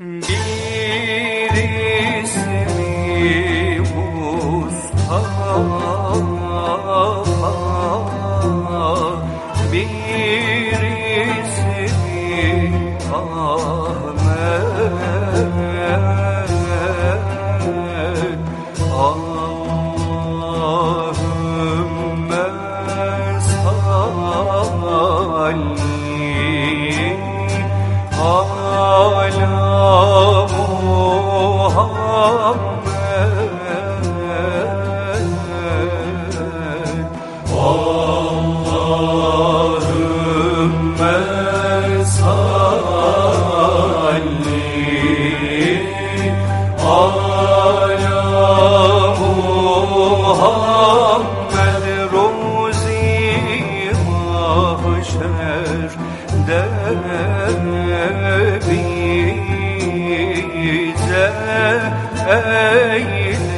Bir ismi Mustafa Bir ismi mahşerde bize eyle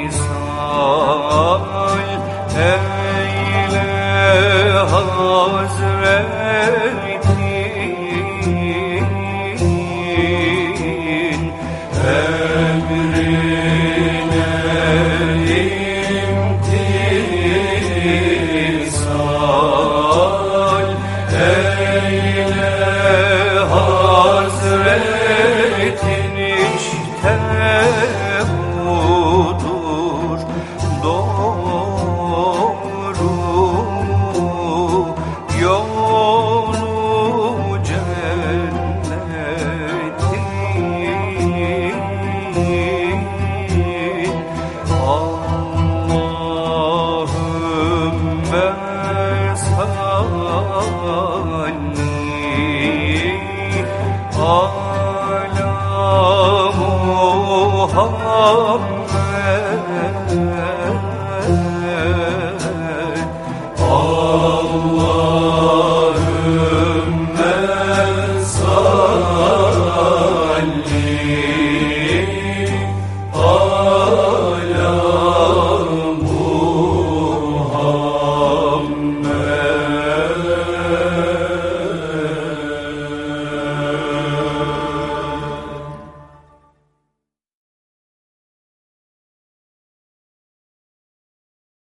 imtisal eyle Hazretin emrine imtisal eyle Hazretin Oh